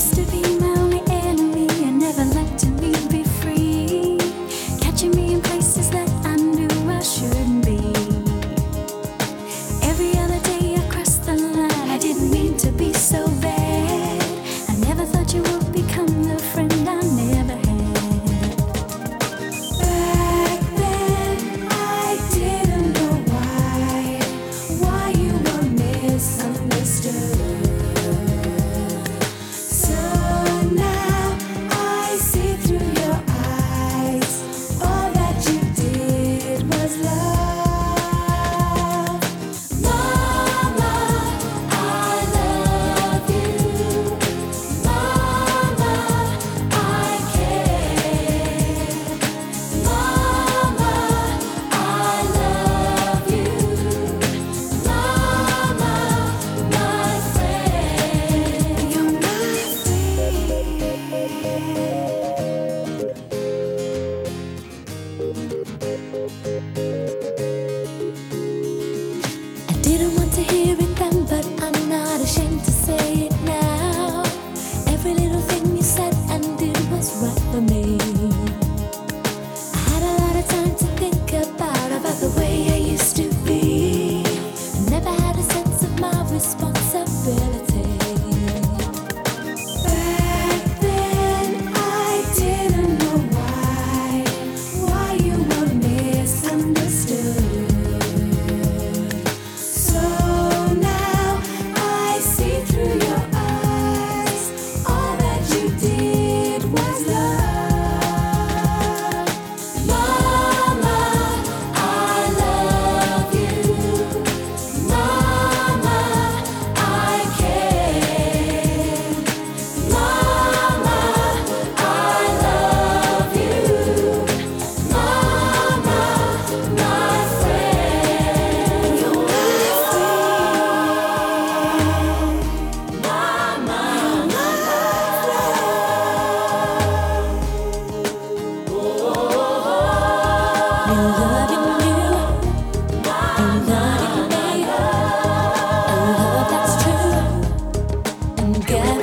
used to be Música get